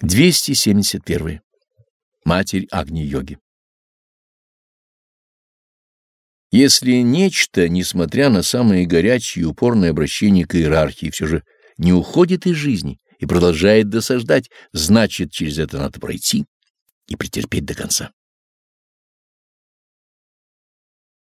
271. Матерь Агни-йоги Если нечто, несмотря на самые горячие и упорные обращения к иерархии, все же не уходит из жизни и продолжает досаждать, значит, через это надо пройти и претерпеть до конца.